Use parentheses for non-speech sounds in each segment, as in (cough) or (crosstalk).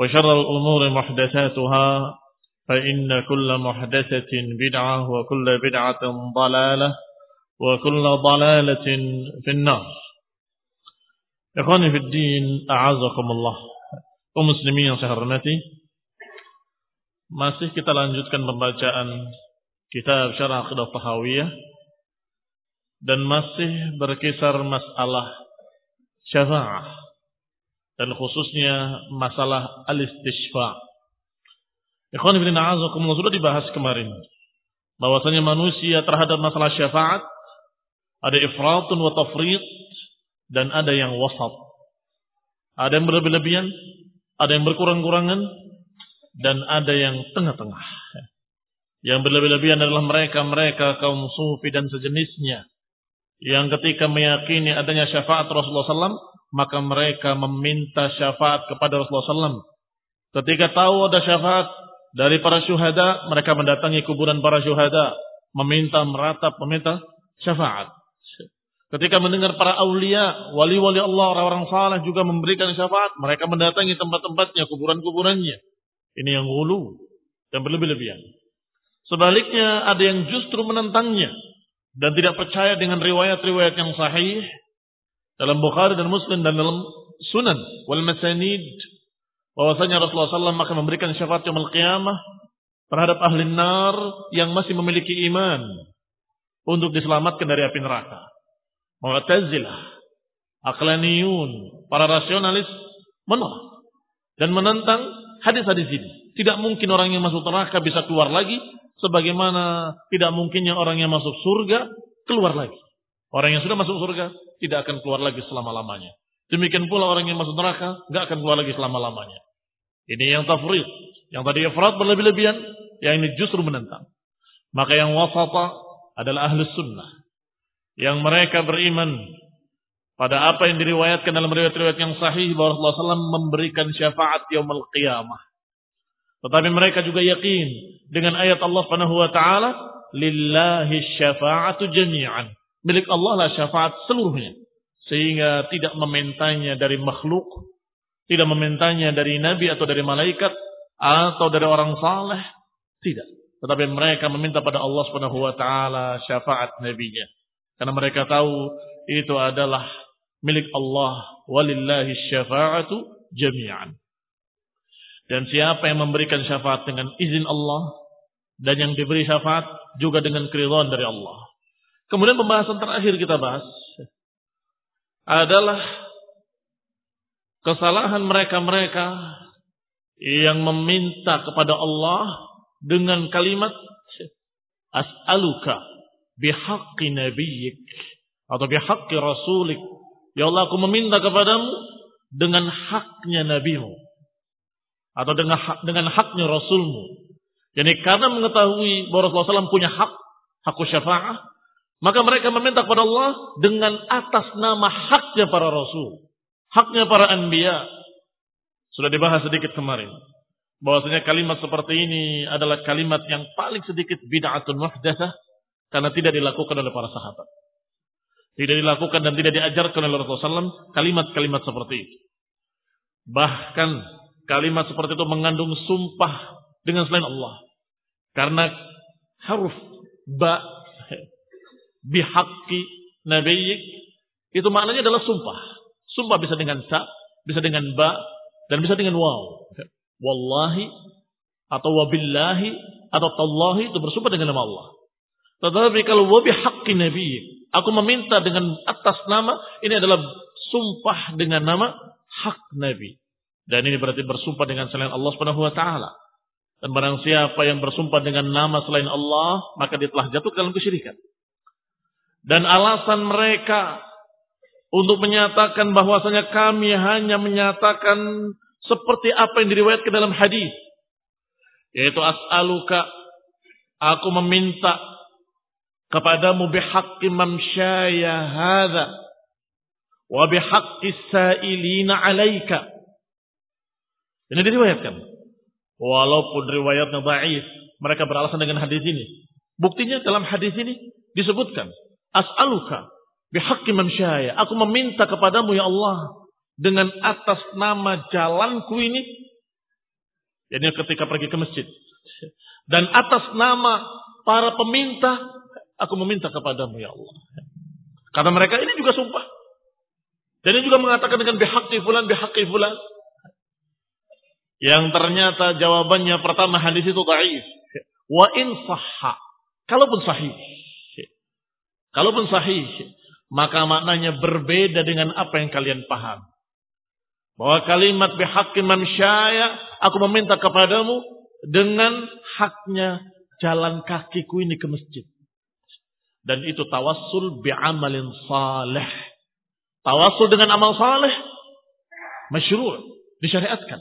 وشر الأمور محدثاتها فإن كل محدثة بدعة وكل بدعة ضلالة وكل ضلالة في النار إخواني في الدين أعزكم الله ومسلمين سهرمتي masih kita lanjutkan pembacaan kitab Syarah Aqidah Tahawiyah dan masih berkisar masalah syafaat. Dan khususnya masalah al-istishfa. Ikhwan ibn a'azakumullah sudah dibahas kemarin bahwasanya manusia terhadap masalah syafaat ada ifratun wa tafrid dan ada yang wasat. Ada yang berlebih-lebihan, ada yang berkurang-kurangan, dan ada yang tengah-tengah. Yang berlebih-lebihan adalah mereka-mereka kaum sufi dan sejenisnya. Yang ketika meyakini adanya syafaat Rasulullah SAW, maka mereka meminta syafaat kepada Rasulullah SAW. Ketika tahu ada syafaat dari para syuhada, mereka mendatangi kuburan para syuhada, meminta meratap, meminta syafaat. Ketika mendengar para aulia, wali-wali Allah, orang-orang saleh juga memberikan syafaat, mereka mendatangi tempat-tempatnya, kuburan-kuburannya. Ini yang hulu dan berlebih-lebihan. Sebaliknya ada yang justru menentangnya dan tidak percaya dengan riwayat-riwayat yang sahih dalam Bukhari dan Muslim dan dalam Sunan wal Masanid bahwasanya Rasulullah SAW akan memberikan syafaat yaumul qiyamah terhadap ahli nar yang masih memiliki iman untuk diselamatkan dari api neraka. Mu'tazilah, aklaniyun, para rasionalis menolak dan menentang hadis-hadis ini. Tidak mungkin orang yang masuk neraka bisa keluar lagi sebagaimana tidak mungkinnya orang yang masuk surga keluar lagi. Orang yang sudah masuk surga tidak akan keluar lagi selama-lamanya. Demikian pula orang yang masuk neraka nggak akan keluar lagi selama-lamanya. Ini yang tafrid. Yang tadi ifrat berlebih-lebihan, yang ini justru menentang. Maka yang wasata adalah ahli sunnah yang mereka beriman pada apa yang diriwayatkan dalam riwayat-riwayat yang sahih bahwa Rasulullah SAW memberikan syafaat yaumul qiyamah. Tetapi mereka juga yakin dengan ayat Allah taala, "Lillahi syafa'atu jami'an." Milik Allah lah syafaat seluruhnya. Sehingga tidak memintanya dari makhluk, tidak memintanya dari nabi atau dari malaikat atau dari orang saleh, tidak. Tetapi mereka meminta pada Allah Subhanahu wa taala syafaat nabinya. Karena mereka tahu itu adalah milik Allah. Walillahi syafa'atu jami'an. Dan siapa yang memberikan syafaat dengan izin Allah. Dan yang diberi syafaat juga dengan keridhaan dari Allah. Kemudian pembahasan terakhir kita bahas. Adalah kesalahan mereka-mereka yang meminta kepada Allah dengan kalimat as'aluka bihaqqi nabiyyik atau bihaqqi rasulik. Ya Allah, aku meminta kepadamu dengan haknya nabimu atau dengan hak, dengan haknya rasulmu. Jadi karena mengetahui bahwa Rasulullah SAW punya hak, hak syafaat, maka mereka meminta kepada Allah dengan atas nama haknya para rasul, haknya para anbiya. Sudah dibahas sedikit kemarin bahwasanya kalimat seperti ini adalah kalimat yang paling sedikit bid'atun muhdatsah karena tidak dilakukan oleh para sahabat. Tidak dilakukan dan tidak diajarkan oleh Rasulullah SAW kalimat-kalimat seperti itu. Bahkan kalimat seperti itu mengandung sumpah dengan selain Allah. Karena huruf ba bihaqqi nabiyyik itu maknanya adalah sumpah. Sumpah bisa dengan sa, bisa dengan ba, dan bisa dengan waw wallahi atau wabillahi atau tallahi itu bersumpah dengan nama Allah. Tetapi kalau wabi haqqi nabi, aku meminta dengan atas nama, ini adalah sumpah dengan nama hak nabi. Dan ini berarti bersumpah dengan selain Allah Subhanahu wa taala. Dan barang siapa yang bersumpah dengan nama selain Allah, maka dia telah jatuh dalam kesyirikan. Dan alasan mereka untuk menyatakan bahwasanya kami hanya menyatakan seperti apa yang diriwayatkan dalam hadis. Yaitu as'aluka aku meminta kepadamu bihaqqi mamsyaya hadha wa bihaqqi sa'ilina alaika. Ini diriwayatkan. Walaupun riwayatnya dhaif, mereka beralasan dengan hadis ini. Buktinya dalam hadis ini disebutkan, as'aluka bihaqqi mamsyaya. Aku meminta kepadamu ya Allah dengan atas nama jalanku ini, jadi ketika pergi ke masjid, dan atas nama para peminta, aku meminta kepadamu ya Allah. Kata mereka ini juga sumpah. Dan ini juga mengatakan dengan bihaqi fulan, bihaqi fulan. Yang ternyata jawabannya pertama hadis itu dhaif. Wa in sahha. Kalaupun sahih. Kalaupun sahih. Maka maknanya berbeda dengan apa yang kalian paham. Bahwa kalimat bihaqqin mansyaya, aku meminta kepadamu dengan haknya jalan kakiku ini ke masjid. Dan itu tawassul bi'amalin salih. Tawassul dengan amal saleh masyru' disyariatkan.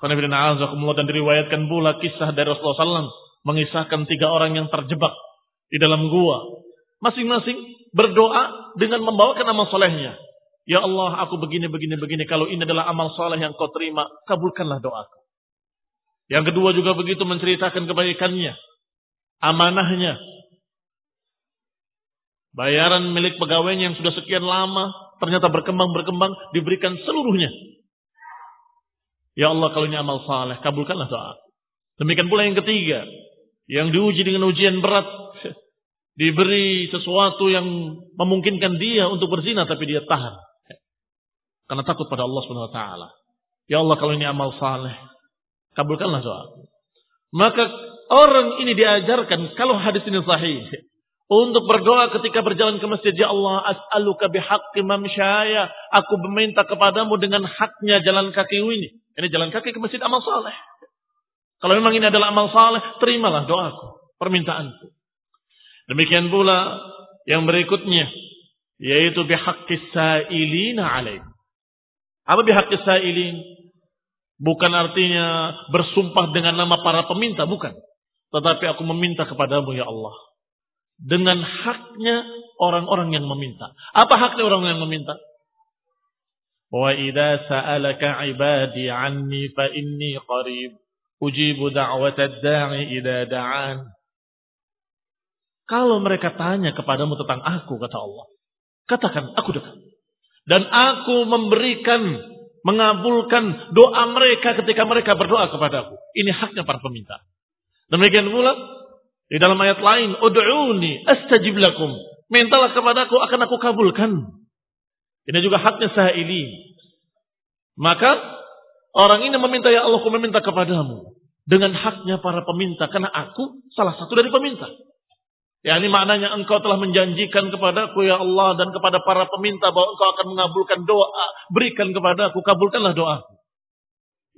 Dan diriwayatkan pula kisah dari Rasulullah SAW mengisahkan tiga orang yang terjebak di dalam gua. Masing-masing berdoa dengan membawakan amal solehnya. Ya Allah, aku begini, begini, begini. Kalau ini adalah amal soleh yang kau terima, kabulkanlah doaku. Yang kedua juga begitu menceritakan kebaikannya. Amanahnya. Bayaran milik pegawainya yang sudah sekian lama, ternyata berkembang-berkembang, diberikan seluruhnya. Ya Allah, kalau ini amal saleh, kabulkanlah doa. Demikian pula yang ketiga, yang diuji dengan ujian berat, diberi sesuatu yang memungkinkan dia untuk berzina, tapi dia tahan. Karena takut pada Allah Subhanahu wa taala. Ya Allah kalau ini amal saleh, kabulkanlah doa. Maka orang ini diajarkan kalau hadis ini sahih untuk berdoa ketika berjalan ke masjid ya Allah as'aluka bihaqqi mamsyaya aku meminta kepadamu dengan haknya jalan kaki ini ini jalan kaki ke masjid amal saleh kalau memang ini adalah amal saleh terimalah doaku permintaanku demikian pula yang berikutnya yaitu bihaqqi sa'ilina alaih apa bihak sailin? Bukan artinya bersumpah dengan nama para peminta, bukan. Tetapi aku meminta kepadamu ya Allah. Dengan haknya orang-orang yang meminta. Apa haknya orang yang meminta? Wa idza sa'alaka ibadi anni fa inni qarib. Ujibu da'watad da'i idza da'an. Kalau mereka tanya kepadamu tentang aku, kata Allah. Katakan, aku dekat. Dan aku memberikan, mengabulkan doa mereka ketika mereka berdoa kepadaku. Ini haknya para peminta. Demikian pula di dalam ayat lain, Udu'uni astajib lakum. Mintalah kepadaku akan aku kabulkan. Ini juga haknya sahili. Maka orang ini meminta ya Allah, aku meminta kepadamu dengan haknya para peminta karena aku salah satu dari peminta. Ya ini maknanya engkau telah menjanjikan kepadaku ya Allah dan kepada para peminta bahwa engkau akan mengabulkan doa. Berikan kepadaku, kabulkanlah doa.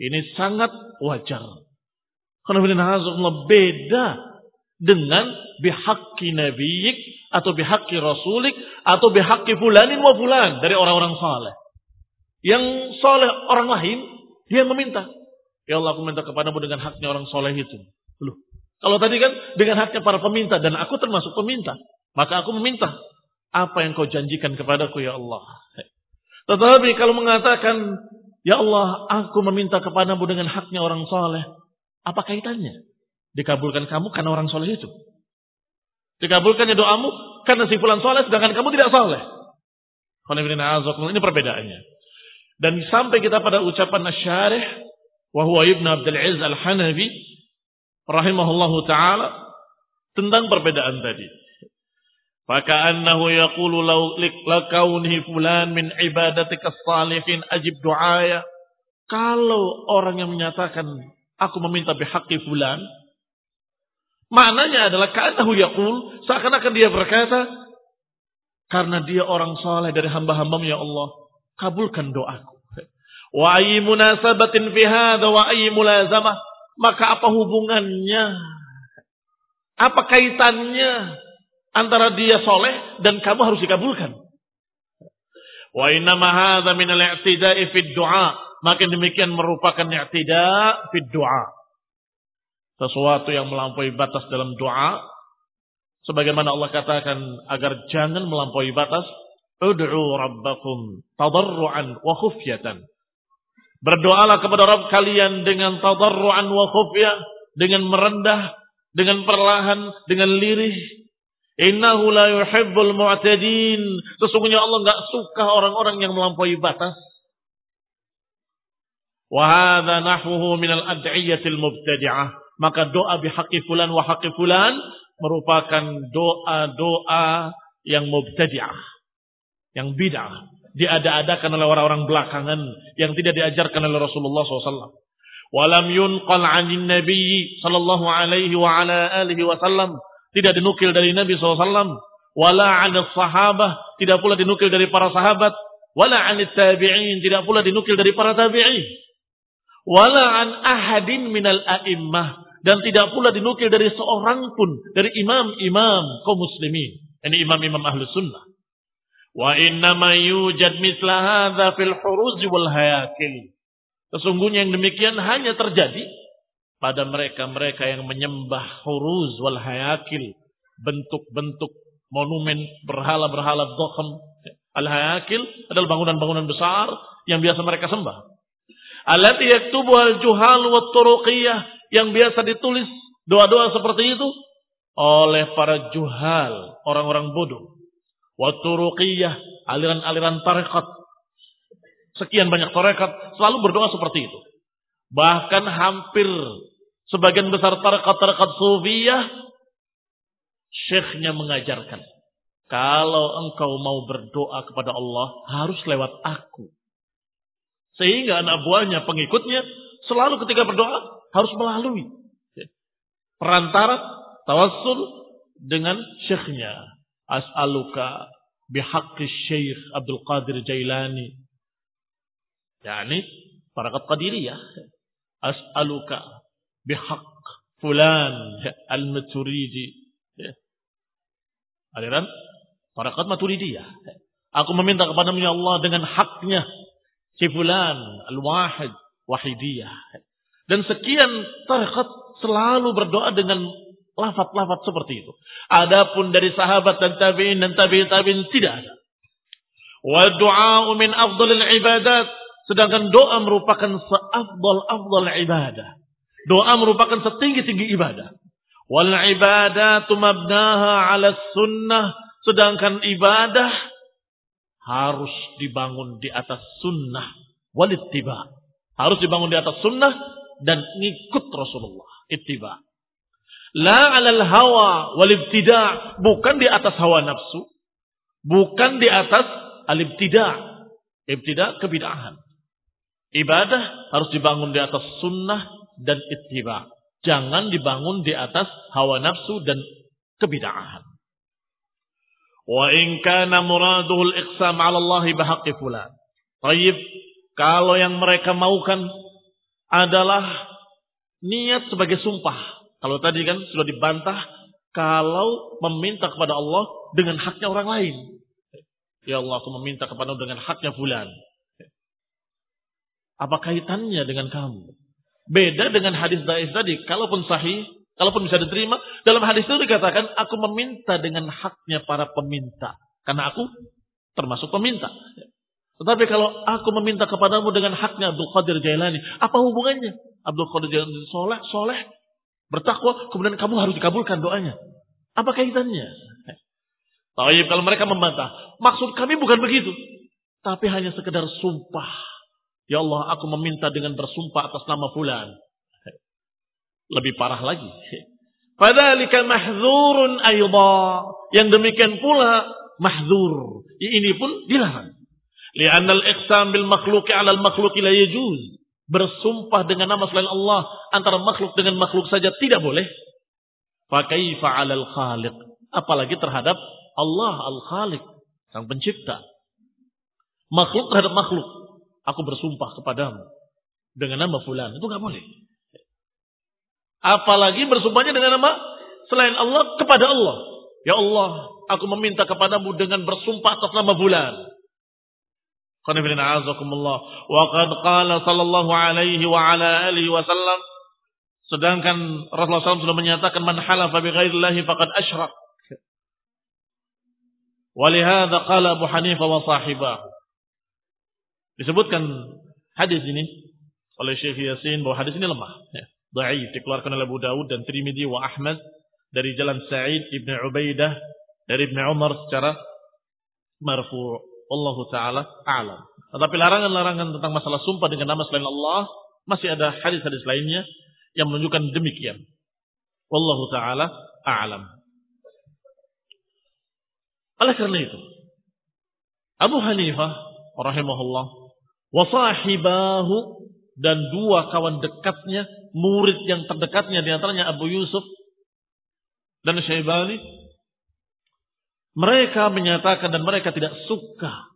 Ini sangat wajar. Karena beda dengan bihaqi nabiyik atau bihaqi rasulik atau bihaqi fulanin wa fulan dari orang-orang saleh. Yang soleh orang lain, dia meminta. Ya Allah aku minta kepadamu dengan haknya orang soleh itu. Loh, kalau tadi kan dengan haknya para peminta dan aku termasuk peminta. Maka aku meminta apa yang kau janjikan kepadaku ya Allah. Tetapi kalau mengatakan, Ya Allah, aku meminta kepadamu dengan haknya orang soleh. Apa kaitannya? Dikabulkan kamu karena orang soleh itu. Dikabulkannya doamu karena si fulan soleh sedangkan kamu tidak soleh. Ini perbedaannya. Dan sampai kita pada ucapan Asyarih wahwa Ibn Abdul Aziz Al-Hanafi rahimahullahu taala tentang perbedaan tadi. Faka'annahu yaqulu law lakaunihi fulan min ibadatika salihin ajib du'aya. Kalau orang yang menyatakan aku meminta bihaqqi fulan, maknanya adalah ka'annahu yaqul seakan-akan dia berkata karena dia orang saleh dari hamba-hambamu ya Allah, kabulkan doaku. Wa ayyi munasabatin fi hadha wa ayyi mulazamah? Maka apa hubungannya? Apa kaitannya antara dia soleh dan kamu harus dikabulkan? Wa inna min al-i'tida'i du'a. Makin demikian merupakan i'tida' fi du'a. Sesuatu yang melampaui batas dalam doa. Sebagaimana Allah katakan agar jangan melampaui batas. Ud'u rabbakum tadarru'an wa khufyatan. Berdoalah kepada Rabb kalian dengan tadarruan wa khufya, dengan merendah, dengan perlahan, dengan lirih. Innahu la yuhibbul mu'tadin. Sesungguhnya Allah enggak suka orang-orang yang melampaui batas. Wa hadha nahwuhu min al-ad'iyatil mubtadi'ah. Maka doa bihaqqi fulan wa haqqi fulan merupakan doa-doa yang mubtadi'ah. Yang bid'ah diada-adakan oleh orang-orang belakangan yang tidak diajarkan oleh Rasulullah SAW. Walam yunqal anin Nabi sallallahu alaihi wa ala alihi wasallam tidak dinukil dari Nabi SAW. Wala anil sahabah tidak pula dinukil dari para sahabat. Wala anil tabi'in tidak pula dinukil dari para tabi'in. Wala an ahadin minal a'immah dan tidak pula dinukil dari seorang pun dari imam-imam kaum muslimin. Ini imam-imam ahlu sunnah. Wa inna ma yujad misla hadza fil huruz wal hayakil. Sesungguhnya yang demikian hanya terjadi pada mereka-mereka yang menyembah huruz wal hayakil, bentuk-bentuk monumen berhala-berhala dhokhem. Al-hayakil adalah bangunan-bangunan besar yang biasa mereka sembah. Allati yaktubu al-juhal wa turuqiyah yang biasa ditulis doa-doa seperti itu oleh para juhal, orang-orang bodoh Waturuqiyah, aliran-aliran tarekat. Sekian banyak tarekat selalu berdoa seperti itu. Bahkan hampir sebagian besar tarekat-tarekat sufiyah syekhnya mengajarkan kalau engkau mau berdoa kepada Allah harus lewat aku. Sehingga anak buahnya, pengikutnya selalu ketika berdoa harus melalui perantara tawassul dengan syekhnya. As'aluka bihaqqi Syekh Abdul Qadir Jailani. Yani parakat qadiriyah. As'aluka bihaq fulan al-maturidi. Aliran parakat maturidiyah. Aku meminta kepada ya Allah dengan haknya si fulan al-wahid wahidiyah. Dan sekian tarekat selalu berdoa dengan Lafat-lafat seperti itu. Adapun dari sahabat dan tabi'in dan tabi'in tabi'in tidak ada. Wa du'a min afdalil ibadat. Sedangkan doa merupakan seafdal-afdal ibadah. Doa merupakan setinggi-tinggi ibadah. Wal ibadatu mabnaha ala sunnah. Sedangkan ibadah harus dibangun di atas sunnah. Walittiba. Harus dibangun di atas sunnah dan ngikut Rasulullah. Ittiba. La alal hawa wal ibtida' bukan di atas hawa nafsu, bukan di atas al ibtida'. Ibtida' kebid'ahan. Ibadah harus dibangun di atas sunnah dan ittiba. Jangan dibangun di atas hawa nafsu dan kebid'ahan. Wa in kana muraduhul iqsam 'ala Allah bihaqqi fulan. Baik, kalau yang mereka maukan adalah niat sebagai sumpah kalau tadi kan sudah dibantah kalau meminta kepada Allah dengan haknya orang lain. Ya Allah, aku meminta kepada dengan haknya bulan. Apa kaitannya dengan kamu? Beda dengan hadis daif tadi. Kalaupun sahih, kalaupun bisa diterima, dalam hadis itu dikatakan, aku meminta dengan haknya para peminta. Karena aku termasuk peminta. Tetapi kalau aku meminta kepadamu dengan haknya Abdul Qadir Jailani, apa hubungannya? Abdul Qadir Jailani soleh, soleh, bertakwa, kemudian kamu harus dikabulkan doanya. Apa kaitannya? Taib kalau mereka membantah, maksud kami bukan begitu, tapi hanya sekedar sumpah. Ya Allah, aku meminta dengan bersumpah atas nama fulan. Lebih parah lagi. Fadzalika mahdzurun aidha. Yang demikian pula mahdzur. Ini pun dilarang. Li'anna al-iqsam bil makhluqi 'ala al-makhluqi la yajuz. Bersumpah dengan nama selain Allah antara makhluk dengan makhluk saja tidak boleh. Fa kaifa 'ala al-khaliq? Apalagi terhadap Allah al-Khaliq, sang pencipta. Makhluk terhadap makhluk. Aku bersumpah kepadamu dengan nama fulan. Itu nggak boleh. Apalagi bersumpahnya dengan nama selain Allah kepada Allah. Ya Allah, aku meminta kepadamu dengan bersumpah atas nama fulan. Wa qad qala sallallahu alaihi wa ala alihi wasallam sedangkan Rasulullah SAW sudah menyatakan man halafa bi ghairillahi faqad asyrak. Walihada qala Abu Hanifah wa sahibah. Disebutkan hadis ini oleh Syekh Yasin bahwa hadis ini lemah. Ya. Da'if dikeluarkan oleh Abu Dawud dan Trimidi wa Ahmad dari jalan Sa'id ibn Ubaidah dari Ibn Umar secara marfu' Allah Ta'ala a'lam. Tetapi larangan-larangan tentang masalah sumpah dengan nama selain Allah, masih ada hadis-hadis lainnya yang menunjukkan demikian. Wallahu Ta'ala a'lam. Oleh karena itu, Abu Hanifah rahimahullah wa sahibahu dan dua kawan dekatnya, murid yang terdekatnya di antaranya Abu Yusuf dan Syaibani mereka menyatakan dan mereka tidak suka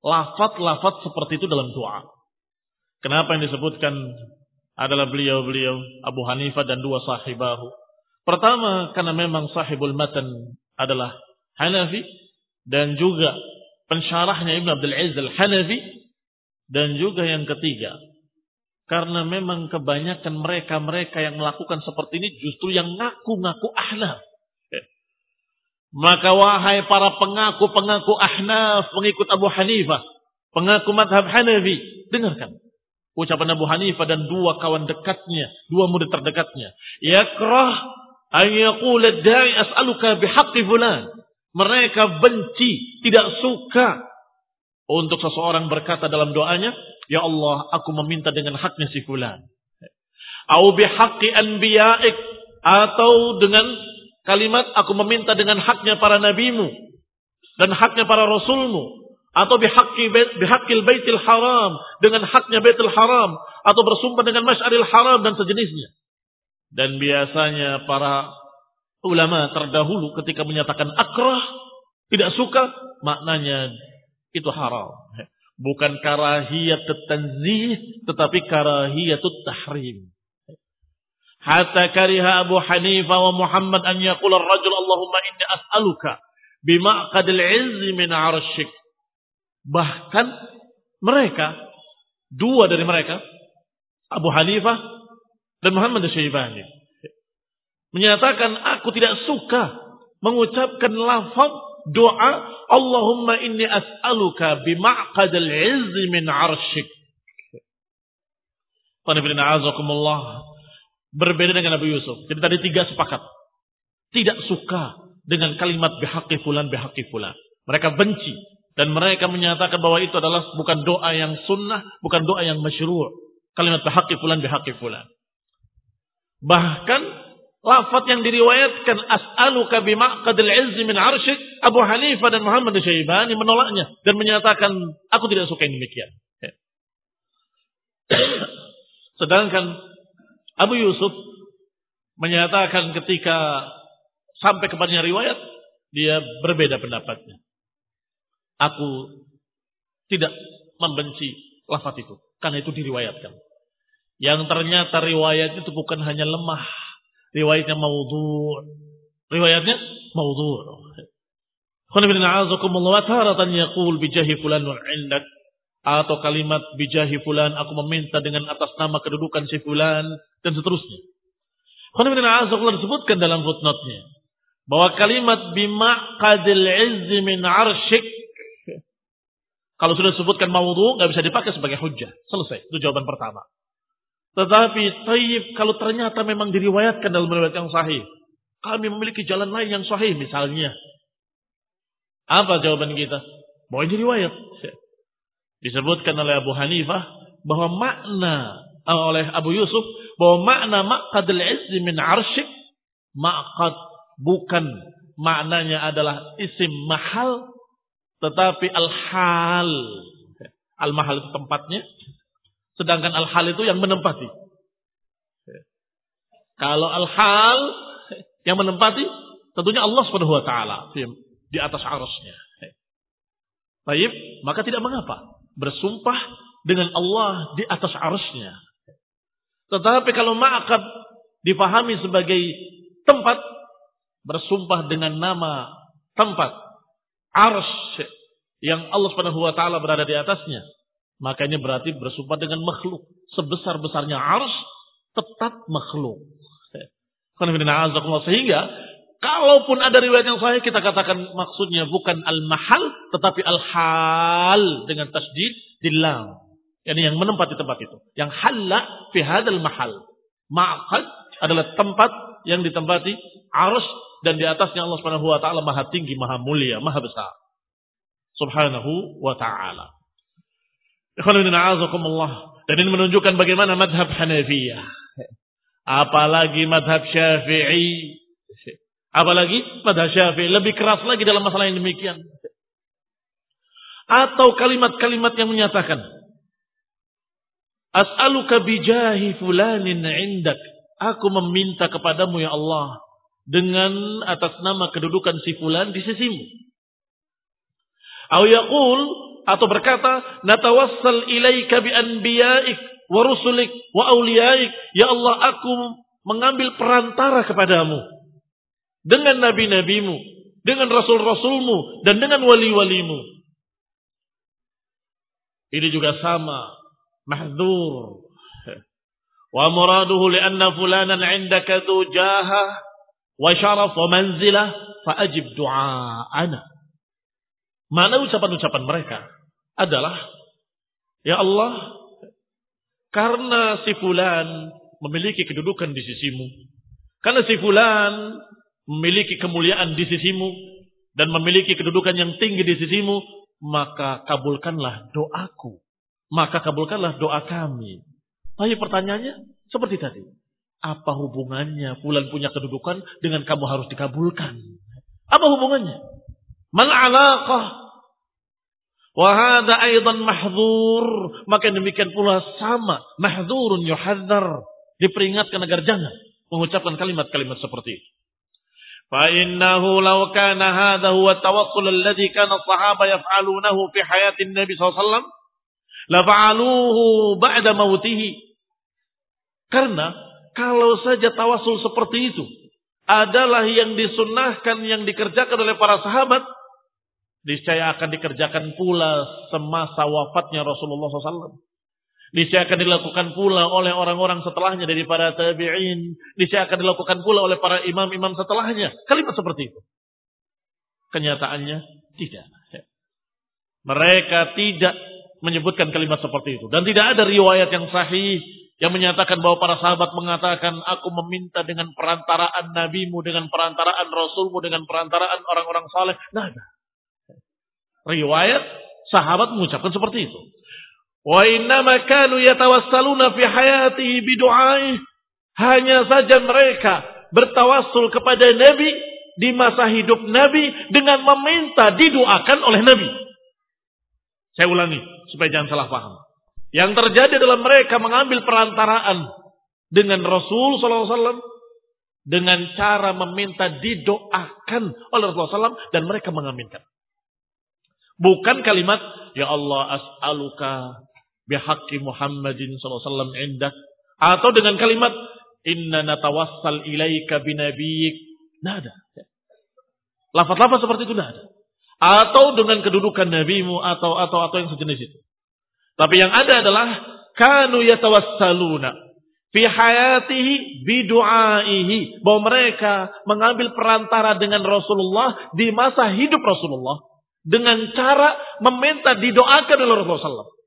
lafat-lafat seperti itu dalam doa. Kenapa yang disebutkan adalah beliau-beliau Abu Hanifah dan dua sahibahu. Pertama, karena memang sahibul matan adalah Hanafi dan juga pensyarahnya Ibn Abdul Aziz al-Hanafi dan juga yang ketiga karena memang kebanyakan mereka-mereka yang melakukan seperti ini justru yang ngaku-ngaku ahnaf. Maka wahai para pengaku-pengaku ahnaf, pengikut Abu Hanifah, pengaku madhab Hanafi, dengarkan. Ucapan Abu Hanifah dan dua kawan dekatnya, dua murid terdekatnya. Yakrah an yaqula da'i as'aluka bihaqqi fulan. Mereka benci, tidak suka untuk seseorang berkata dalam doanya, Ya Allah, aku meminta dengan haknya si fulan. Au bihaqqi anbiya'ik. Atau dengan kalimat aku meminta dengan haknya para nabimu dan haknya para rasulmu atau bihaqqi bihaqqil baitil haram dengan haknya baitul haram atau bersumpah dengan masyaril haram dan sejenisnya. Dan biasanya para ulama terdahulu ketika menyatakan akrah tidak suka maknanya itu haram. Bukan karahiyat tanzih tetapi karahiyat tahrim. Hatta kariha Abu Hanifah wa Muhammad an yaqul ar-rajul Allahumma inni as'aluka bima'qadil izzi min arsyik. Bahkan mereka, dua dari mereka, Abu Hanifah dan Muhammad Syaibani, menyatakan aku tidak suka mengucapkan lafaz doa Allahumma inni as'aluka bima'qadil izzi min arsyik. Qanifidina azakumullah Berbeda dengan Abu Yusuf. Jadi tadi tiga sepakat. Tidak suka dengan kalimat bihaqi fulan bihaqi fulan. Mereka benci. Dan mereka menyatakan bahwa itu adalah bukan doa yang sunnah, bukan doa yang masyru' Kalimat bihaqi fulan bihaqi fulan. Bahkan lafaz yang diriwayatkan as'aluka bimaqadil izzi min arsyik Abu Hanifah dan Muhammad Syaibani menolaknya dan menyatakan aku tidak suka yang demikian. (clears throat) Sedangkan Abu Yusuf menyatakan ketika sampai kepadanya riwayat, dia berbeda pendapatnya. Aku tidak membenci lafaz itu, karena itu diriwayatkan. Yang ternyata riwayat itu bukan hanya lemah, riwayatnya maudhu, Riwayatnya maudhu'. Wa taratan yaqul bijahi fulan indak atau kalimat bijahi fulan aku meminta dengan atas nama kedudukan si fulan dan seterusnya. Khonibina disebutkan dalam footnote-nya bahwa kalimat bimaqadil izzi min arsyik kalau sudah disebutkan maudhu nggak bisa dipakai sebagai hujah. Selesai. Itu jawaban pertama. Tetapi tayyib kalau ternyata memang diriwayatkan dalam riwayat yang sahih. Kami memiliki jalan lain yang sahih misalnya. Apa jawaban kita? Bahwa ini riwayat. Disebutkan oleh Abu Hanifah bahwa makna eh, oleh Abu Yusuf bahwa makna maqadil izzi min arsyik maqad bukan maknanya adalah isim mahal tetapi al-hal. Al-mahal itu tempatnya sedangkan al-hal itu yang menempati. Kalau al-hal yang menempati tentunya Allah Subhanahu wa di atas arusnya. Baik, maka tidak mengapa bersumpah dengan Allah di atas arusnya. Tetapi kalau ma'akad dipahami sebagai tempat, bersumpah dengan nama tempat, arus yang Allah subhanahu wa ta'ala berada di atasnya. Makanya berarti bersumpah dengan makhluk. Sebesar-besarnya arus, tetap makhluk. Sehingga Kalaupun ada riwayat yang sahih kita katakan maksudnya bukan al-mahal tetapi al-hal dengan tasdid di lam. Yani yang menempati tempat itu. Yang halla fi hadzal mahal. Ma'qad adalah tempat yang ditempati arus dan di atasnya Allah Subhanahu wa taala maha tinggi, maha mulia, maha besar. Subhanahu wa taala. Dan ini menunjukkan bagaimana madhab Hanafiyah. Apalagi madhab Syafi'i Apalagi pada Syafi'i lebih keras lagi dalam masalah yang demikian. Atau kalimat-kalimat yang menyatakan As'aluka bijahi fulanin indak. Aku meminta kepadamu ya Allah dengan atas nama kedudukan si fulan di sisimu. Au yaqul atau berkata natawassal ilaika bi anbiya'ik wa rusulik wa auliyaik. Ya Allah aku mengambil perantara kepadamu dengan nabi-nabimu, dengan rasul-rasulmu, dan dengan wali-walimu. Ini juga sama, mahdzur. Wa muraduhu lianna fulanan indaka dhu jaha wa syaraf wa manzilah fa ajib du'aana. Mana ucapan-ucapan mereka adalah Ya Allah, karena si fulan memiliki kedudukan di sisimu. Karena si fulan memiliki kemuliaan di sisimu dan memiliki kedudukan yang tinggi di sisimu, maka kabulkanlah doaku. Maka kabulkanlah doa kami. Tapi pertanyaannya seperti tadi. Apa hubungannya fulan punya kedudukan dengan kamu harus dikabulkan? Apa hubungannya? Mal alaqah? Wahada aidan mahdzur. Maka demikian pula sama. Mahdzurun yuhadzar. Diperingatkan agar jangan mengucapkan kalimat-kalimat seperti itu. فإنه لو كان هذا هو التوصل الذي كان الصحابة يفعلونه في حياة النبي صلى الله عليه وسلم لفعلوه بعد موته karena kalau saja tawasul seperti itu adalah yang disunnahkan yang dikerjakan oleh para sahabat niscaya akan dikerjakan pula semasa wafatnya Rasulullah SAW Niscaya akan dilakukan pula oleh orang-orang setelahnya dari para tabi'in. Niscaya akan dilakukan pula oleh para imam-imam setelahnya. Kalimat seperti itu. Kenyataannya tidak. Mereka tidak menyebutkan kalimat seperti itu. Dan tidak ada riwayat yang sahih yang menyatakan bahwa para sahabat mengatakan aku meminta dengan perantaraan nabimu, dengan perantaraan rasulmu, dengan perantaraan orang-orang saleh. Nah, ada. Riwayat sahabat mengucapkan seperti itu. Wa innama kanu yatawassaluna fi hayatihi bidu'ai. Hanya saja mereka bertawassul kepada Nabi di masa hidup Nabi dengan meminta didoakan oleh Nabi. Saya ulangi supaya jangan salah paham. Yang terjadi adalah mereka mengambil perantaraan dengan Rasul SAW dengan cara meminta didoakan oleh Rasulullah SAW dan mereka mengaminkan. Bukan kalimat Ya Allah as'aluka bihaqqi Muhammadin sallallahu alaihi wasallam indak atau dengan kalimat inna natawassal ilaika binabiyik Tidak ada. Lafaz-lafaz seperti itu tidak ada. Atau dengan kedudukan nabimu atau atau atau yang sejenis itu. Tapi yang ada adalah kanu yatawassaluna fi hayatihi bidu'aihi bahwa mereka mengambil perantara dengan Rasulullah di masa hidup Rasulullah dengan cara meminta didoakan oleh Rasulullah.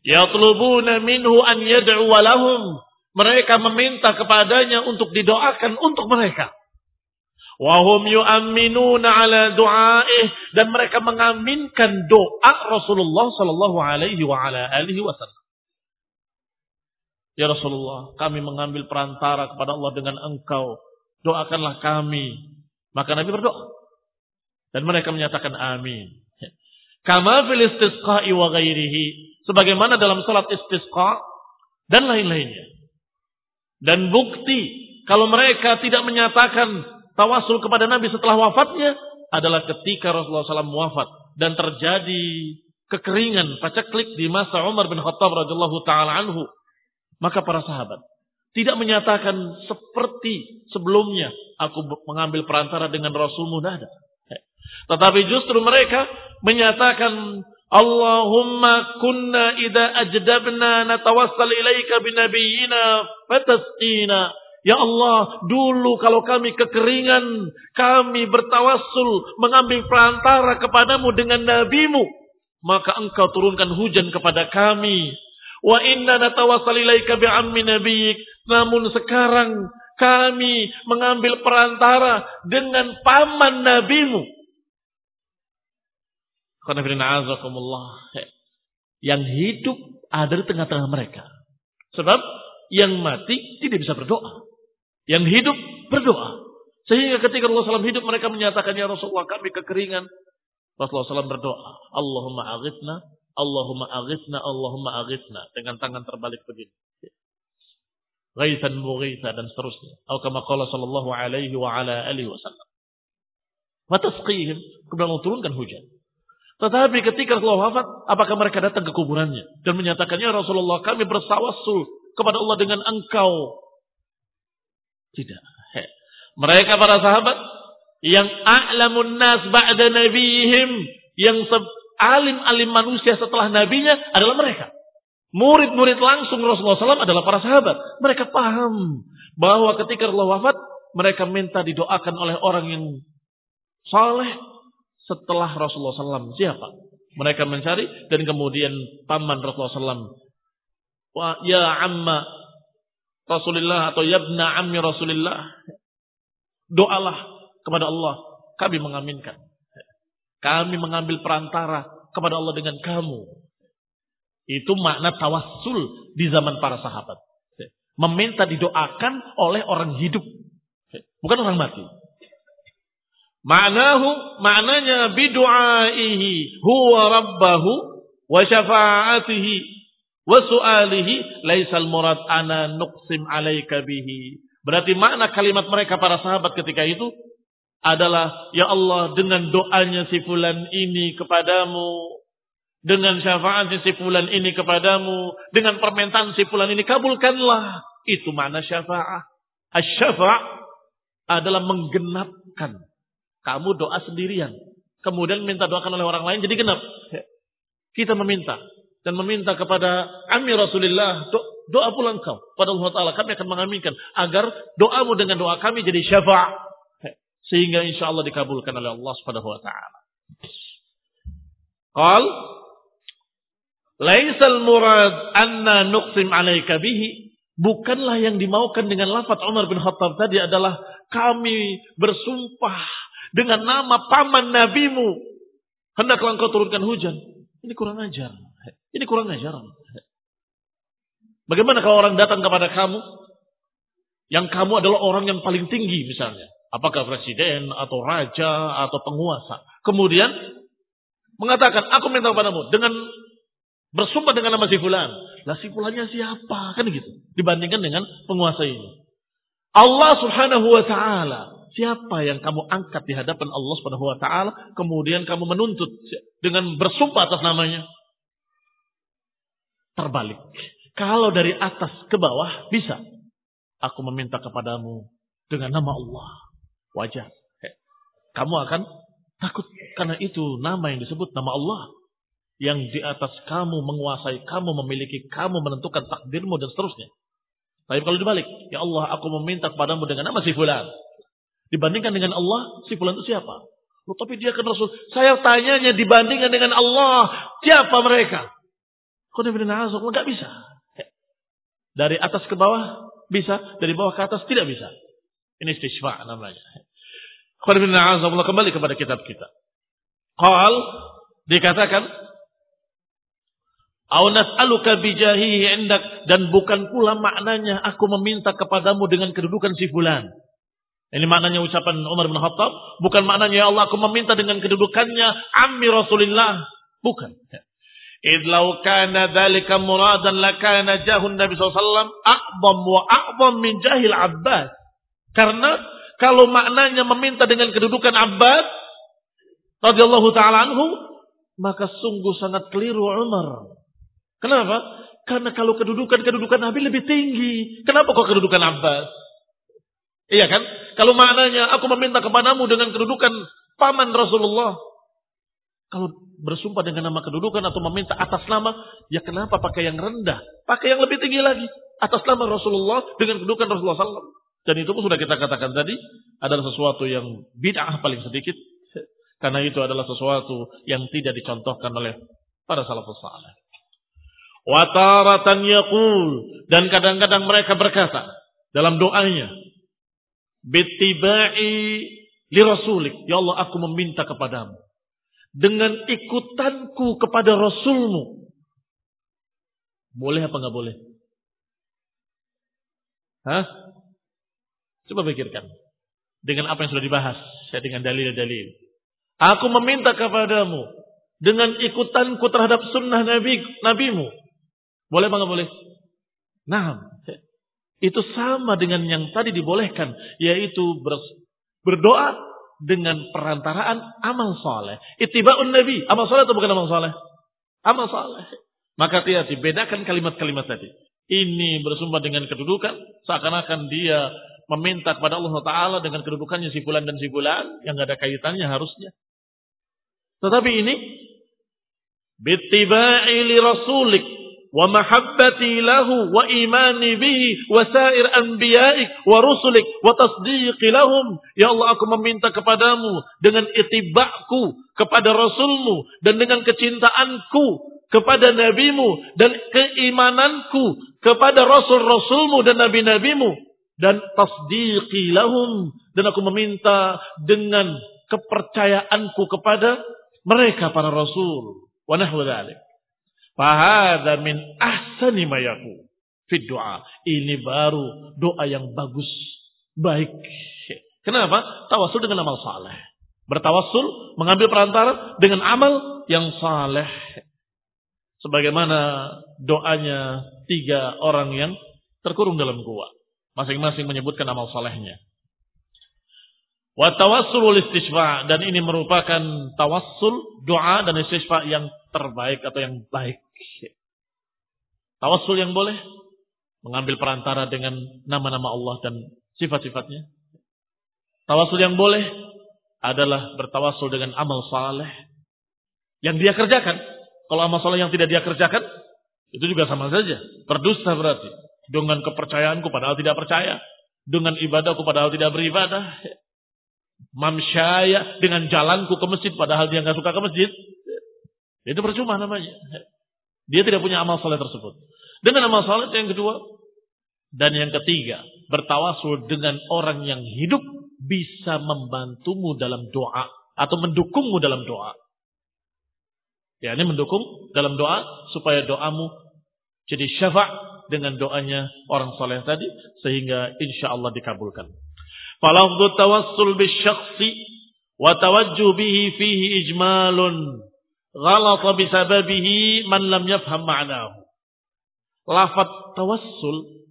Yatlubuna minhu an yad'u lahum. Mereka meminta kepadanya untuk didoakan untuk mereka. Wahum yu'amminuna ala du'aih dan mereka mengaminkan doa Rasulullah sallallahu alaihi wa ala alihi wasallam. Ya Rasulullah, kami mengambil perantara kepada Allah dengan engkau. Doakanlah kami. Maka Nabi berdoa. Dan mereka menyatakan amin. Kama fil istisqa'i wa ghairihi. Sebagaimana dalam salat istisqa dan lain-lainnya. Dan bukti kalau mereka tidak menyatakan tawasul kepada Nabi setelah wafatnya adalah ketika Rasulullah SAW wafat dan terjadi kekeringan paceklik di masa Umar bin Khattab radhiyallahu taala anhu. Maka para sahabat tidak menyatakan seperti sebelumnya aku mengambil perantara dengan Rasulmu ada. Tetapi justru mereka menyatakan Allahumma kunna idza ajdabna natawassal ilaika binabiyina fatasqina. Ya Allah, dulu kalau kami kekeringan, kami bertawassul mengambil perantara kepadamu dengan nabimu, maka engkau turunkan hujan kepada kami. Wa inna natawassal ilaika bi'ammi nabiyik. Namun sekarang kami mengambil perantara dengan paman nabimu yang hidup ada di tengah-tengah mereka. Sebab yang mati tidak bisa berdoa. Yang hidup berdoa. Sehingga ketika Rasulullah SAW hidup mereka menyatakan ya Rasulullah kami kekeringan. Rasulullah SAW berdoa. Allahumma aghithna, Allahumma aghithna, Allahumma aghithna. Dengan tangan terbalik begini. Ghaithan mughitha dan seterusnya. Atau kama qala sallallahu alaihi wa ala alihi wasallam. Watasqihim. Kemudian turunkan hujan. Tetapi ketika Rasulullah wafat, apakah mereka datang ke kuburannya dan menyatakannya Rasulullah kami bersawassul kepada Allah dengan engkau? Tidak. Mereka para sahabat yang a'lamun nas ba'da nabihim yang alim-alim manusia setelah nabinya adalah mereka. Murid-murid langsung Rasulullah SAW adalah para sahabat. Mereka paham bahwa ketika Rasulullah wafat, mereka minta didoakan oleh orang yang saleh setelah Rasulullah SAW. Siapa? Mereka mencari dan kemudian paman Rasulullah SAW. Wa ya amma Rasulullah atau yabna ammi Rasulullah. Doalah kepada Allah. Kami mengaminkan. Kami mengambil perantara kepada Allah dengan kamu. Itu makna tawassul di zaman para sahabat. Meminta didoakan oleh orang hidup. Bukan orang mati. Ma'nahu maknanya bidu'aihi huwa rabbahu wa syafa'atihi wa su'alihi laisal murad ana nuqsim alaika bihi. Berarti makna kalimat mereka para sahabat ketika itu adalah ya Allah dengan doanya si fulan ini kepadamu dengan syafaat si fulan ini kepadamu dengan permintaan si fulan ini kabulkanlah. Itu mana syafaat asy-syafa' adalah menggenapkan kamu doa sendirian. Kemudian minta doakan oleh orang lain jadi genap. Kita meminta dan meminta kepada Amir Rasulullah do, doa pula engkau pada Allah Taala kami akan mengaminkan agar doamu dengan doa kami jadi syafaat sehingga insya Allah dikabulkan oleh Allah Subhanahu Wa Taala. Qal Laisal murad anna nuqsim alaika bihi bukanlah yang dimaukan dengan lafaz Umar bin Khattab tadi adalah kami bersumpah dengan nama paman nabimu. Hendaklah engkau turunkan hujan. Ini kurang ajar. Ini kurang ajar. Bagaimana kalau orang datang kepada kamu, yang kamu adalah orang yang paling tinggi misalnya. Apakah presiden atau raja atau penguasa. Kemudian mengatakan, aku minta kepadamu dengan bersumpah dengan nama si fulan. Lah si fulannya siapa? Kan gitu. Dibandingkan dengan penguasa ini. Allah subhanahu wa ta'ala Siapa yang kamu angkat di hadapan Allah Subhanahu wa taala kemudian kamu menuntut dengan bersumpah atas namanya? Terbalik. Kalau dari atas ke bawah bisa. Aku meminta kepadamu dengan nama Allah. Wajar. Kamu akan takut karena itu nama yang disebut nama Allah. Yang di atas kamu menguasai kamu, memiliki kamu, menentukan takdirmu dan seterusnya. Tapi kalau dibalik, ya Allah aku meminta kepadamu dengan nama si fulan. Dibandingkan dengan Allah, si fulan itu siapa? Oh, tapi dia kan Rasul. Saya tanyanya dibandingkan dengan Allah, siapa mereka? Kau Nggak bisa. Dari atas ke bawah bisa, dari bawah ke atas tidak bisa. Ini istishfa namanya. kembali kepada kitab kita. Qal dikatakan Au nas'aluka bijahihi indak dan bukan pula maknanya aku meminta kepadamu dengan kedudukan si fulan. Ini maknanya ucapan Umar bin Khattab, bukan maknanya ya Allah aku meminta dengan kedudukannya ammi Rasulullah, bukan. Idlau kana dzalika muradan lakana jahun Nabi SAW a'zam wa a'zam min jahil Abbas. Karena kalau maknanya meminta dengan kedudukan Abbas radhiyallahu taala anhu, maka sungguh sangat keliru Umar. Kenapa? Karena kalau kedudukan-kedudukan Nabi lebih tinggi. Kenapa kok kedudukan Abbas? Iya kan? Kalau maknanya aku meminta kepadamu dengan kedudukan paman Rasulullah. Kalau bersumpah dengan nama kedudukan atau meminta atas nama, ya kenapa pakai yang rendah? Pakai yang lebih tinggi lagi. Atas nama Rasulullah dengan kedudukan Rasulullah SAW. Dan itu pun sudah kita katakan tadi adalah sesuatu yang bid'ah paling sedikit. Karena itu adalah sesuatu yang tidak dicontohkan oleh para salafus saleh. Wataratan yaqul dan kadang-kadang mereka berkata dalam doanya, "Bittiba'i li rasulik." Ya Allah, aku meminta kepadamu dengan ikutanku kepada rasulmu. Boleh apa enggak boleh? Hah? Coba pikirkan. Dengan apa yang sudah dibahas, saya dengan dalil-dalil. Aku meminta kepadamu dengan ikutanku terhadap sunnah Nabi, nabimu. Boleh apa boleh? Nah, itu sama dengan yang tadi dibolehkan, yaitu berdoa dengan perantaraan amal soleh. Itiba'un Nabi, amal soleh atau bukan amal soleh? Amal soleh. Maka hati-hati, bedakan kalimat-kalimat tadi. Ini bersumpah dengan kedudukan, seakan-akan dia meminta kepada Allah Ta'ala dengan kedudukannya si bulan dan si bulan, yang gak ada kaitannya harusnya. Tetapi ini, bittiba'i li rasulik, bihi wa sair anbiya'ik wa rusulik wa tasdiqi lahum. Ya Allah aku meminta kepadamu dengan itibakku kepada rasulmu dan dengan kecintaanku kepada nabimu dan keimananku kepada rasul-rasulmu dan nabi-nabimu. Dan tasdiqi lahum. Dan aku meminta dengan kepercayaanku kepada mereka para rasul. Wa nahwa dzalik Fahada min ahsani mayaku fit doa. Ini baru doa yang bagus, baik. Kenapa? Tawasul dengan amal saleh. Bertawasul, mengambil perantara dengan amal yang saleh. Sebagaimana doanya tiga orang yang terkurung dalam gua. Masing-masing menyebutkan amal salehnya. Wa tawassul istisfa dan ini merupakan tawassul doa dan istisfa yang terbaik atau yang baik. Tawassul yang boleh mengambil perantara dengan nama-nama Allah dan sifat-sifatnya. Tawassul yang boleh adalah bertawassul dengan amal saleh yang dia kerjakan. Kalau amal saleh yang tidak dia kerjakan, itu juga sama saja. Berdusta berarti. Dengan kepercayaanku padahal tidak percaya. Dengan ibadahku padahal tidak beribadah. Mamsyaya dengan jalanku ke masjid padahal dia nggak suka ke masjid. Itu percuma namanya. Dia tidak punya amal soleh tersebut. Dengan amal soleh yang kedua. Dan yang ketiga. Bertawasul dengan orang yang hidup. Bisa membantumu dalam doa. Atau mendukungmu dalam doa. Ya ini mendukung dalam doa. Supaya doamu jadi syafa' dengan doanya orang soleh tadi. Sehingga insya Allah dikabulkan. Falafdu tawassul bisyaksi. Wa tawajjuh bihi fihi ijmalun ghalata bisababihi man lam yafham ma'nahu. Lafat tawassul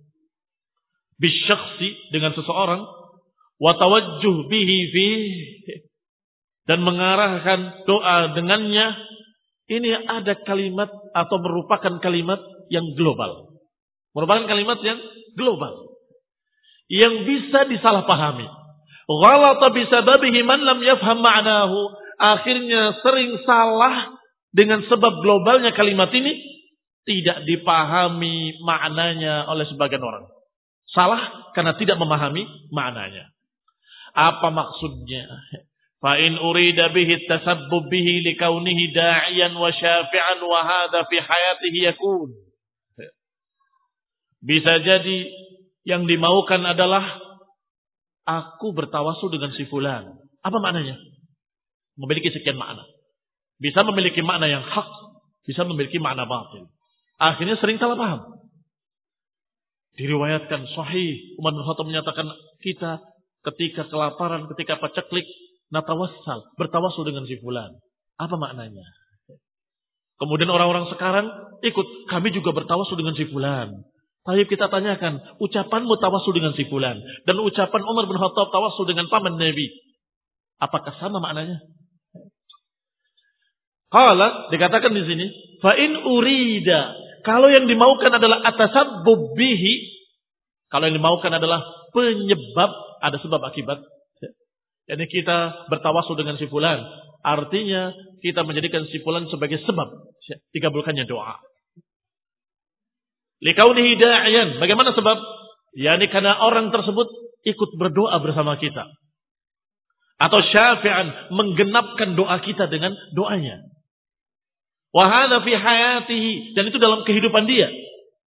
bisyaksi dengan seseorang wa tawajjuh bihi fi dan mengarahkan doa dengannya ini ada kalimat atau merupakan kalimat yang global. Merupakan kalimat yang global. yang bisa disalahpahami. Ghalata bisababihi man lam yafham ma'nahu. Akhirnya sering salah dengan sebab globalnya kalimat ini tidak dipahami maknanya oleh sebagian orang. Salah karena tidak memahami maknanya. Apa maksudnya? Fa in urida bihi tasabbub bihi likaunihi da'iyan wa syafi'an wa hadha fi hayatihi yakun. Bisa jadi yang dimaukan adalah aku bertawasul dengan si fulan. Apa maknanya? Memiliki sekian makna. Bisa memiliki makna yang hak, bisa memiliki makna batil. Akhirnya sering salah paham. Diriwayatkan sahih, Umar bin Khattab menyatakan kita ketika kelaparan, ketika paceklik, natawassal, bertawasul dengan si fulan. Apa maknanya? Kemudian orang-orang sekarang ikut, kami juga bertawasul dengan si fulan. Tapi kita tanyakan, ucapanmu tawasul dengan si fulan dan ucapan Umar bin Khattab tawasul dengan paman Nabi. Apakah sama maknanya? Kala dikatakan di sini, fa in urida. Kalau yang dimaukan adalah atasabbub bihi, kalau yang dimaukan adalah penyebab, ada sebab akibat, jadi kita bertawasul dengan si. Artinya kita menjadikan si sebagai sebab dikabulkannya doa. Likaunihi da'iyan. Bagaimana sebab? Yani karena orang tersebut ikut berdoa bersama kita. Atau syafi'an menggenapkan doa kita dengan doanya. Wahana fi hayatihi. Dan itu dalam kehidupan dia.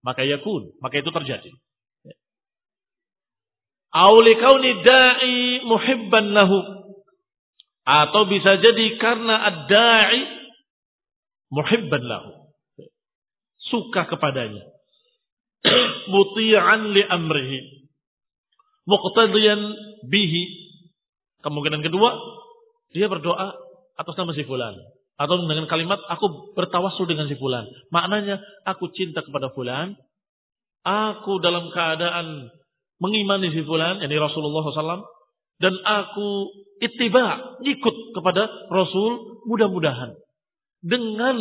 Maka yakun. Maka itu terjadi. Aulikauni da'i muhibban lahu. Atau bisa jadi karena ad-da'i muhibban lahu. Suka kepadanya. (clears throat) Muti'an li amrihi. Muqtadiyan bihi. Kemungkinan kedua, dia berdoa atas nama si fulan. Atau dengan kalimat, aku bertawasul dengan si fulan. Maknanya, aku cinta kepada fulan. Aku dalam keadaan mengimani si fulan, yakni Rasulullah SAW, dan aku ittiba, ikut kepada Rasul, mudah-mudahan. Dengan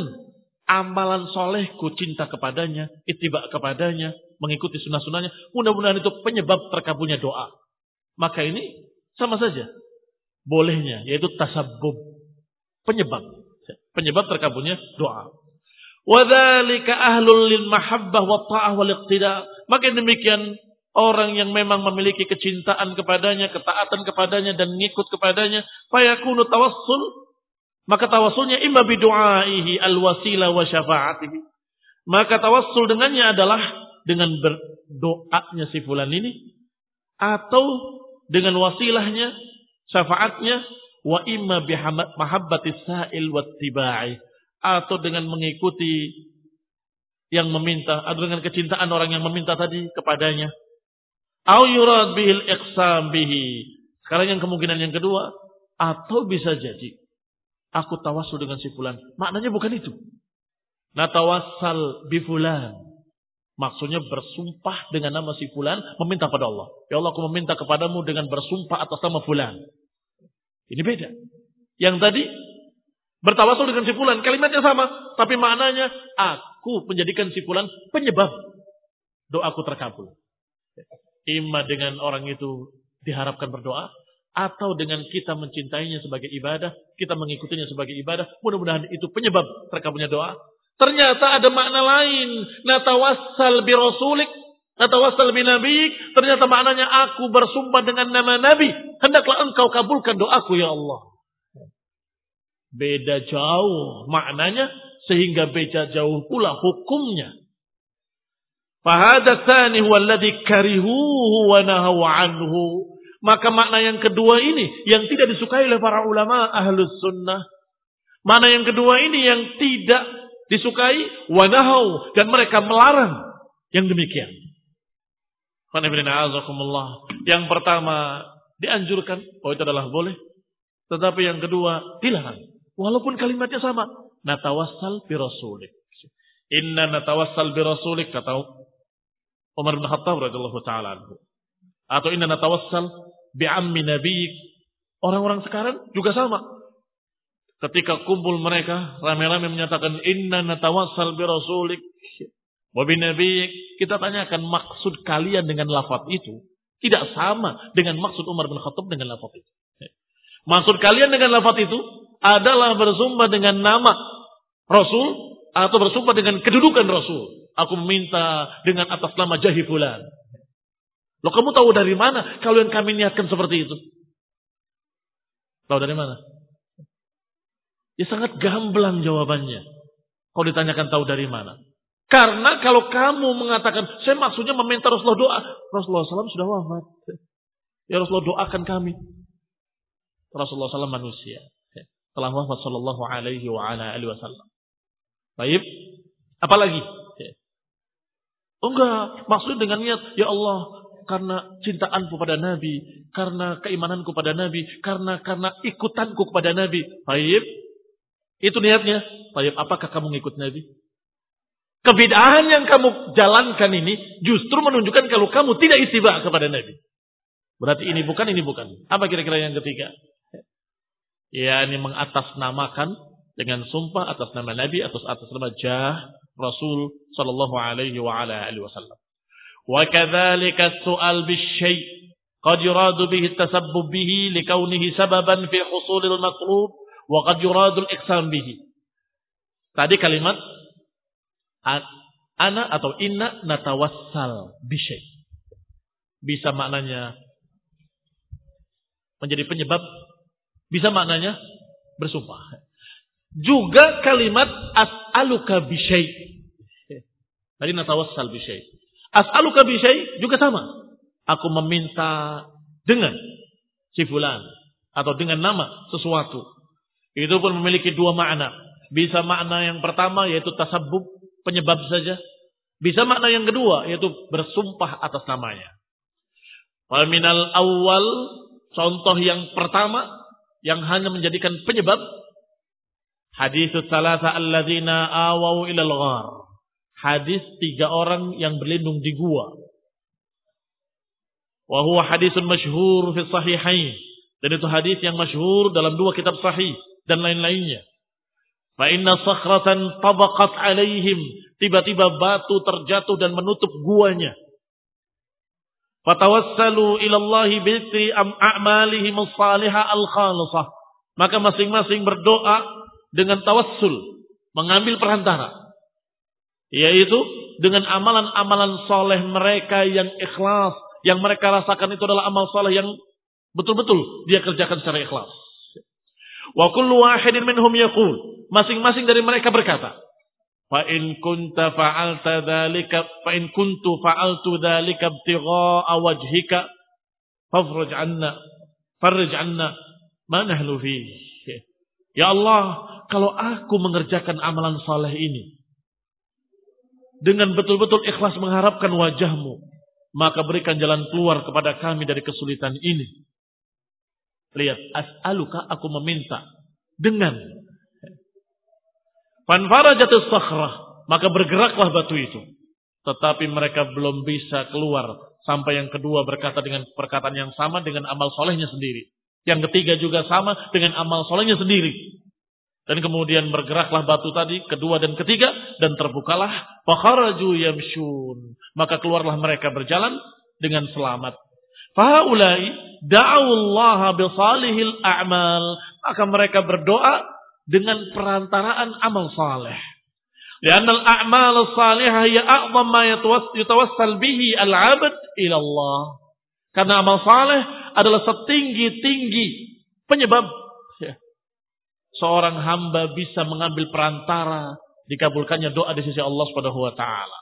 amalan solehku cinta kepadanya, ittiba kepadanya, mengikuti sunnah-sunnahnya, mudah-mudahan itu penyebab terkabulnya doa. Maka ini sama saja. Bolehnya, yaitu tasabbub. Penyebab. Penyebab terkabulnya doa. Wadhalika ahlul lil mahabbah wa ta'ah wal iqtida. Maka demikian Orang yang memang memiliki kecintaan kepadanya, ketaatan kepadanya dan ngikut kepadanya, fayakunu tawassul, maka tawassulnya imma bidu'aihi al-wasila wa syafa'atihi. Maka tawassul dengannya adalah dengan berdoanya si fulan ini atau dengan wasilahnya, syafaatnya wa imma bihabbati sa'il wa tibai atau dengan mengikuti yang meminta atau dengan kecintaan orang yang meminta tadi kepadanya Au yurad bihil iqsam bihi. Sekarang yang kemungkinan yang kedua. Atau bisa jadi. Aku tawasul dengan si fulan. Maknanya bukan itu. Natawassal bifulan. Maksudnya bersumpah dengan nama si fulan. Meminta pada Allah. Ya Allah aku meminta kepadamu dengan bersumpah atas nama fulan. Ini beda. Yang tadi bertawasul dengan si fulan. Kalimatnya sama. Tapi maknanya aku menjadikan si fulan penyebab doaku terkabul. Ima dengan orang itu diharapkan berdoa. Atau dengan kita mencintainya sebagai ibadah. Kita mengikutinya sebagai ibadah. Mudah-mudahan itu penyebab terkabulnya doa. Ternyata ada makna lain. Natawassal bi rasulik. Natawassal bi nabi. Ternyata maknanya aku bersumpah dengan nama nabi. Hendaklah engkau kabulkan doaku ya Allah. Beda jauh maknanya. Sehingga beda jauh pula hukumnya. Fahada tsani huwa alladhi karihuhu wa nahaw anhu. Maka makna yang kedua ini yang tidak disukai oleh para ulama ahlus sunnah. Makna yang kedua ini yang tidak disukai wa nahaw dan mereka melarang yang demikian. Yang pertama dianjurkan, oh itu adalah boleh. Tetapi yang kedua dilarang. Walaupun kalimatnya sama. Natawassal bi rasulik. Inna natawassal bi rasulik kata Umar bin Khattab radhiyallahu taala. Atau inna natawassal bi ammi nabiyik. Orang-orang sekarang juga sama. Ketika kumpul mereka rame-rame menyatakan inna natawassal bi rasulik wa bi nabiyik. Kita tanyakan maksud kalian dengan lafaz itu. Tidak sama dengan maksud Umar bin Khattab dengan lafaz itu. Maksud kalian dengan lafaz itu adalah bersumpah dengan nama Rasul atau bersumpah dengan kedudukan Rasul. Aku meminta dengan atas nama Jahi Fulan. Lo kamu tahu dari mana kalau yang kami niatkan seperti itu? Tahu dari mana? Ya sangat gamblang jawabannya. Kalau ditanyakan tahu dari mana. Karena kalau kamu mengatakan, saya maksudnya meminta Rasulullah doa. Rasulullah SAW sudah wafat. Ya Rasulullah doakan kami. Rasulullah SAW manusia. Telah wafat sallallahu alaihi wa ala alihi wasallam. Baik. Apalagi? Oh enggak, maksudnya dengan niat, ya Allah, karena cintaanku pada Nabi, karena keimananku pada Nabi, karena karena ikutanku kepada Nabi. Baik. Itu niatnya. Baik, apakah kamu ngikut Nabi? Kebidahan yang kamu jalankan ini justru menunjukkan kalau kamu tidak istibah kepada Nabi. Berarti ini bukan, ini bukan. Apa kira-kira yang ketiga? Ya, ini mengatasnamakan dengan sumpah atas nama Nabi, atas atas nama Jah Rasul Sallallahu Alaihi wa ala alihi Wasallam. وكذلك السؤال بالشيء قد يراد به التسبب به لكونه سببا في حصول المطلوب وقد يراد الإقسام به tadi kalimat ana atau inna natawassal bisyai bisa maknanya menjadi penyebab bisa maknanya bersumpah juga kalimat as'aluka bisyai tadi natawassal bisyai As'aluka bisyai juga sama. Aku meminta dengan si fulan atau dengan nama sesuatu. Itu pun memiliki dua makna. Bisa makna yang pertama yaitu tasabbub, penyebab saja. Bisa makna yang kedua yaitu bersumpah atas namanya. Wal minal awal contoh yang pertama yang hanya menjadikan penyebab hadis salasa alladzina awau ilal ghar hadis tiga orang yang berlindung di gua. Wa hadisun masyhur fi sahihain. Dan itu hadis yang masyhur dalam dua kitab sahih dan lain-lainnya. Fa inna sakhratan tabaqat alaihim. Tiba-tiba batu terjatuh dan menutup guanya. Fatawassalu ilallahi bitri am a'malihim salihah al-khalisah. Maka masing-masing berdoa dengan tawassul. Mengambil perantara. Yaitu dengan amalan-amalan soleh mereka yang ikhlas. Yang mereka rasakan itu adalah amal soleh yang betul-betul dia kerjakan secara ikhlas. Wa kullu wahidin minhum yaqul. Masing-masing dari mereka berkata. Fa in kunta fa'alta dhalika fa in kuntu fa'altu dhalika ibtigha'a wajhika fafruj 'anna farij 'anna ma nahlu Ya Allah, kalau aku mengerjakan amalan saleh ini dengan betul-betul ikhlas mengharapkan wajahmu, maka berikan jalan keluar kepada kami dari kesulitan ini. Lihat, as'aluka aku meminta dengan fanfarajatus sakhrah, maka bergeraklah batu itu. Tetapi mereka belum bisa keluar sampai yang kedua berkata dengan perkataan yang sama dengan amal solehnya sendiri. Yang ketiga juga sama dengan amal solehnya sendiri. Dan kemudian bergeraklah batu tadi, kedua dan ketiga, dan terbukalah. Yamshun. Maka keluarlah mereka berjalan dengan selamat. Fahaulai da'awullaha bisalihil a'mal. Maka mereka berdoa dengan perantaraan amal saleh. Lianna al-a'mal salihah ya a'zam ma yatawassal bihi al-'abd ila Allah. Karena amal saleh adalah setinggi-tinggi penyebab seorang hamba bisa mengambil perantara dikabulkannya doa di sisi Allah Subhanahu wa taala.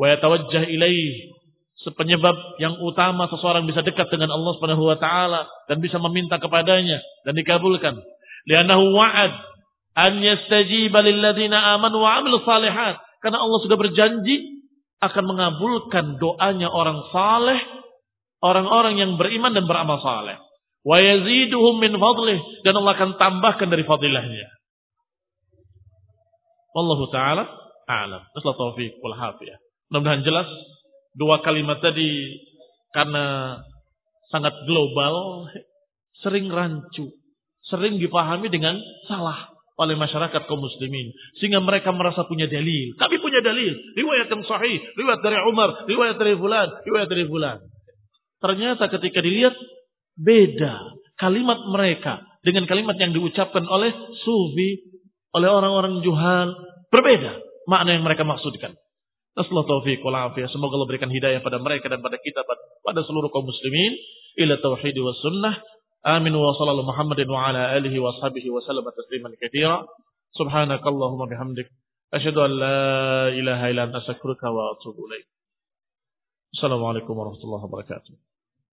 Wa yatawajjah ilaih sepenyebab yang utama seseorang bisa dekat dengan Allah Subhanahu wa taala dan bisa meminta kepadanya dan dikabulkan. Li'annahu wa'ad an yastajiba lil ladzina amanu wa 'amilus salihat. Karena Allah sudah berjanji akan mengabulkan doanya orang saleh, orang-orang yang beriman dan beramal saleh wa yaziduhum min fadlih dan Allah akan tambahkan dari fadilahnya. Wallahu taala a'lam. Wassalamu taufiq wal. Mudah-mudahan jelas dua kalimat tadi karena sangat global sering rancu, sering dipahami dengan salah oleh masyarakat kaum muslimin sehingga mereka merasa punya dalil. Kami punya dalil, riwayat yang sahih, riwayat dari Umar, riwayat dari fulan, riwayat dari fulan. ternyata ketika dilihat beda kalimat mereka dengan kalimat yang diucapkan oleh sufi, oleh orang-orang juhal, berbeda makna yang mereka maksudkan. Nasallahu taufiq wal afiyah. Semoga Allah berikan hidayah pada mereka dan pada kita pada seluruh kaum muslimin ila tauhid wa sunnah. Amin wa sallallahu Muhammadin wa ala alihi wa sahbihi wa sallam tasliman katsira. Subhanakallahumma bihamdik asyhadu an la ilaha illa anta astaghfiruka wa atubu ilaik. Assalamualaikum warahmatullahi wabarakatuh.